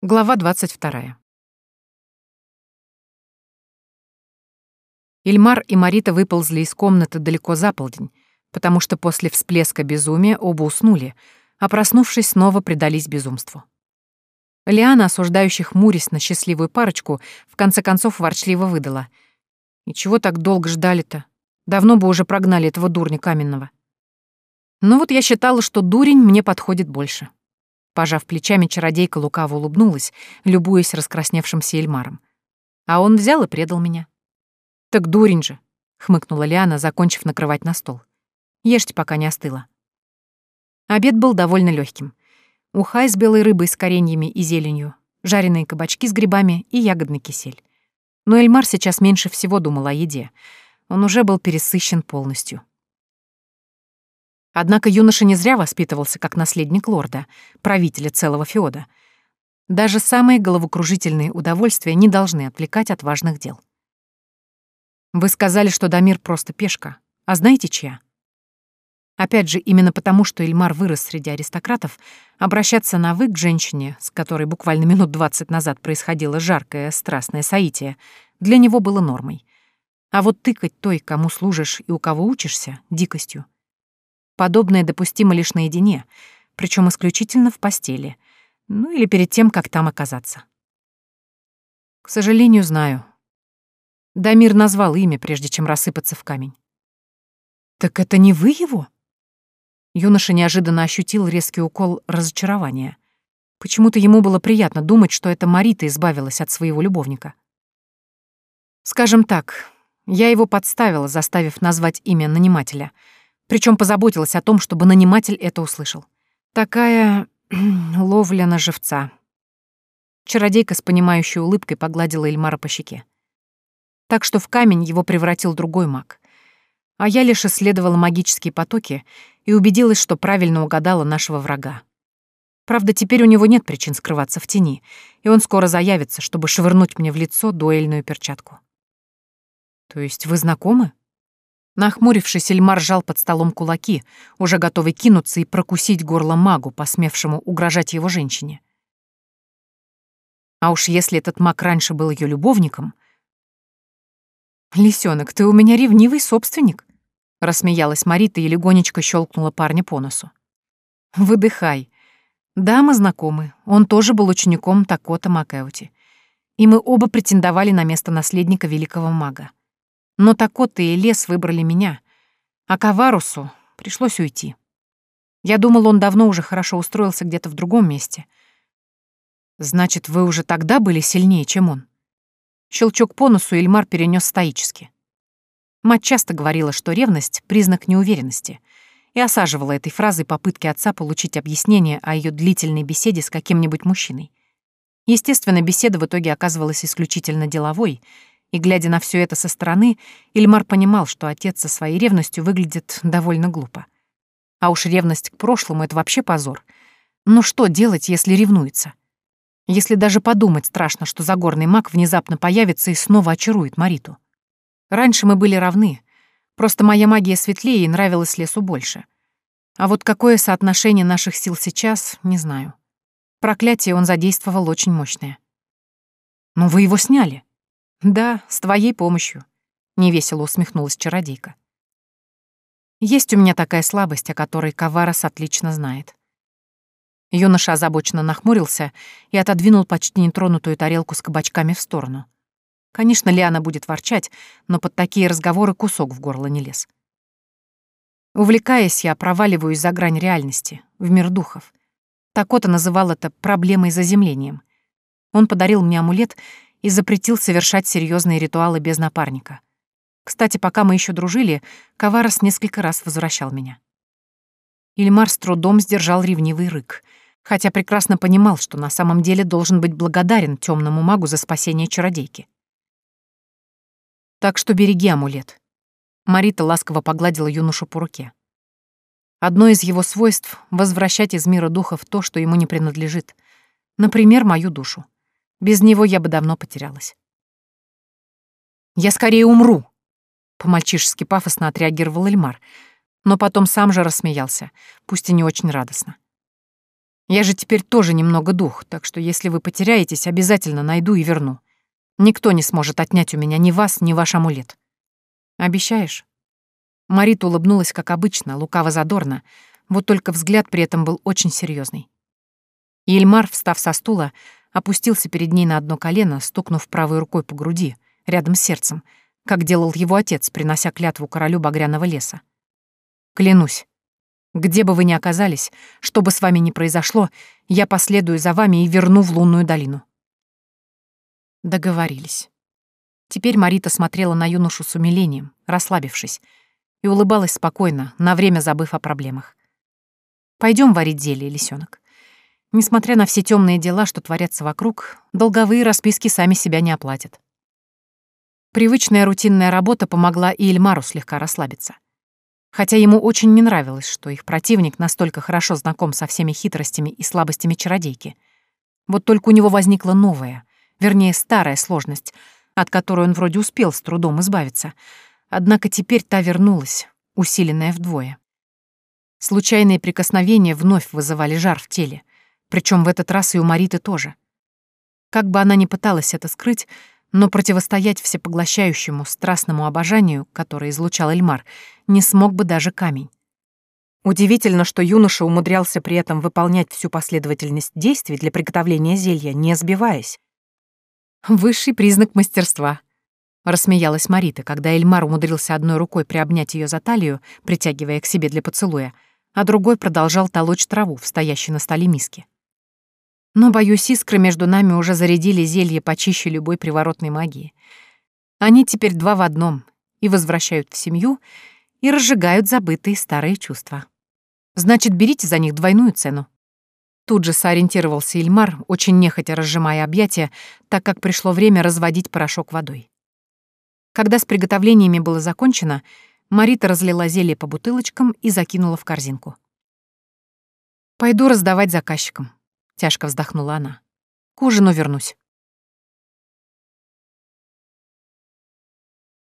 Глава 22. Ильмар и Марита выползли из комнаты далеко за полдень, потому что после всплеска безумия оба уснули, а проснувшись, снова предались безумству. Лиана, осуждающих хмурясь на счастливую парочку, в конце концов ворчливо выдала. «И чего так долго ждали-то? Давно бы уже прогнали этого дурня каменного». Ну вот я считала, что дурень мне подходит больше. Пожав плечами, чародейка лукаво улыбнулась, любуясь раскрасневшимся Эльмаром. А он взял и предал меня. «Так дурень же», — хмыкнула Лиана, закончив накрывать на стол. «Ешьте, пока не остыло». Обед был довольно легким. Ухай с белой рыбой с кореньями и зеленью, жареные кабачки с грибами и ягодный кисель. Но Эльмар сейчас меньше всего думал о еде. Он уже был пересыщен полностью. Однако юноша не зря воспитывался как наследник лорда, правителя целого феода. Даже самые головокружительные удовольствия не должны отвлекать от важных дел. Вы сказали, что Дамир просто пешка. А знаете, чья? Опять же, именно потому, что Ильмар вырос среди аристократов, обращаться на «вы» к женщине, с которой буквально минут двадцать назад происходило жаркое, страстное соитие, для него было нормой. А вот тыкать той, кому служишь и у кого учишься, — дикостью. Подобное допустимо лишь наедине, причем исключительно в постели, ну или перед тем, как там оказаться. К сожалению, знаю. Дамир назвал имя, прежде чем рассыпаться в камень. «Так это не вы его?» Юноша неожиданно ощутил резкий укол разочарования. Почему-то ему было приятно думать, что это Марита избавилась от своего любовника. Скажем так, я его подставила, заставив назвать имя нанимателя — причем позаботилась о том, чтобы наниматель это услышал. Такая ловля на живца. Чародейка с понимающей улыбкой погладила Эльмара по щеке. Так что в камень его превратил другой маг. А я лишь исследовала магические потоки и убедилась, что правильно угадала нашего врага. Правда, теперь у него нет причин скрываться в тени, и он скоро заявится, чтобы швырнуть мне в лицо дуэльную перчатку. «То есть вы знакомы?» Нахмурившись, Эльмар сжал под столом кулаки, уже готовый кинуться и прокусить горло магу, посмевшему угрожать его женщине. А уж если этот маг раньше был ее любовником... «Лисёнок, ты у меня ревнивый собственник», — рассмеялась Марита и легонечко щелкнула парня по носу. «Выдыхай. Да, мы знакомы. Он тоже был учеником Такота Макэути. И мы оба претендовали на место наследника великого мага. Но Такота и Лес выбрали меня, а Каварусу пришлось уйти. Я думал, он давно уже хорошо устроился где-то в другом месте. Значит, вы уже тогда были сильнее, чем он? Щелчок по носу Эльмар перенес стоически. Мать часто говорила, что ревность — признак неуверенности, и осаживала этой фразой попытки отца получить объяснение о ее длительной беседе с каким-нибудь мужчиной. Естественно, беседа в итоге оказывалась исключительно деловой — и, глядя на все это со стороны, Ильмар понимал, что отец со своей ревностью выглядит довольно глупо. А уж ревность к прошлому — это вообще позор. Но что делать, если ревнуется? Если даже подумать страшно, что загорный маг внезапно появится и снова очарует Мариту. Раньше мы были равны. Просто моя магия светлее и нравилась лесу больше. А вот какое соотношение наших сил сейчас, не знаю. Проклятие он задействовал очень мощное. Но вы его сняли. «Да, с твоей помощью», — невесело усмехнулась чародейка. «Есть у меня такая слабость, о которой Каварас отлично знает». Юноша озабоченно нахмурился и отодвинул почти нетронутую тарелку с кабачками в сторону. Конечно, Лиана будет ворчать, но под такие разговоры кусок в горло не лез. Увлекаясь, я проваливаюсь за грань реальности, в мир духов. Такота называл это проблемой заземлением. Он подарил мне амулет, и запретил совершать серьезные ритуалы без напарника. Кстати, пока мы еще дружили, Каварос несколько раз возвращал меня. Ильмар с трудом сдержал ревнивый рык, хотя прекрасно понимал, что на самом деле должен быть благодарен темному магу за спасение чародейки. «Так что береги амулет». Марита ласково погладила юношу по руке. Одно из его свойств — возвращать из мира духов то, что ему не принадлежит. Например, мою душу. Без него я бы давно потерялась. «Я скорее умру!» По-мальчишески пафосно отреагировал Эльмар, но потом сам же рассмеялся, пусть и не очень радостно. Я же теперь тоже немного дух, так что если вы потеряетесь, обязательно найду и верну. Никто не сможет отнять у меня ни вас, ни ваш амулет. Обещаешь?» Марита улыбнулась, как обычно, лукаво-задорно, вот только взгляд при этом был очень серьезный. Ильмар, встав со стула, опустился перед ней на одно колено, стукнув правой рукой по груди, рядом с сердцем, как делал его отец, принося клятву королю Багряного леса. «Клянусь, где бы вы ни оказались, что бы с вами ни произошло, я последую за вами и верну в лунную долину». Договорились. Теперь Марита смотрела на юношу с умилением, расслабившись, и улыбалась спокойно, на время забыв о проблемах. Пойдем варить зелье, лисенок. Несмотря на все темные дела, что творятся вокруг, долговые расписки сами себя не оплатят. Привычная рутинная работа помогла и Эльмару слегка расслабиться. Хотя ему очень не нравилось, что их противник настолько хорошо знаком со всеми хитростями и слабостями чародейки. Вот только у него возникла новая, вернее, старая сложность, от которой он вроде успел с трудом избавиться. Однако теперь та вернулась, усиленная вдвое. Случайные прикосновения вновь вызывали жар в теле, причем в этот раз и у Мариты тоже. Как бы она ни пыталась это скрыть, но противостоять всепоглощающему страстному обожанию, которое излучал Эльмар, не смог бы даже камень. Удивительно, что юноша умудрялся при этом выполнять всю последовательность действий для приготовления зелья, не сбиваясь. «Высший признак мастерства», — рассмеялась Марита, когда Эльмар умудрился одной рукой приобнять ее за талию, притягивая к себе для поцелуя, а другой продолжал толочь траву в стоящей на столе миске. Но, боюсь, искры между нами уже зарядили зелье почище любой приворотной магии. Они теперь два в одном и возвращают в семью, и разжигают забытые старые чувства. Значит, берите за них двойную цену. Тут же сориентировался Ильмар, очень нехотя разжимая объятия, так как пришло время разводить порошок водой. Когда с приготовлениями было закончено, Марита разлила зелье по бутылочкам и закинула в корзинку. «Пойду раздавать заказчикам», — тяжко вздохнула она. «К ужину вернусь».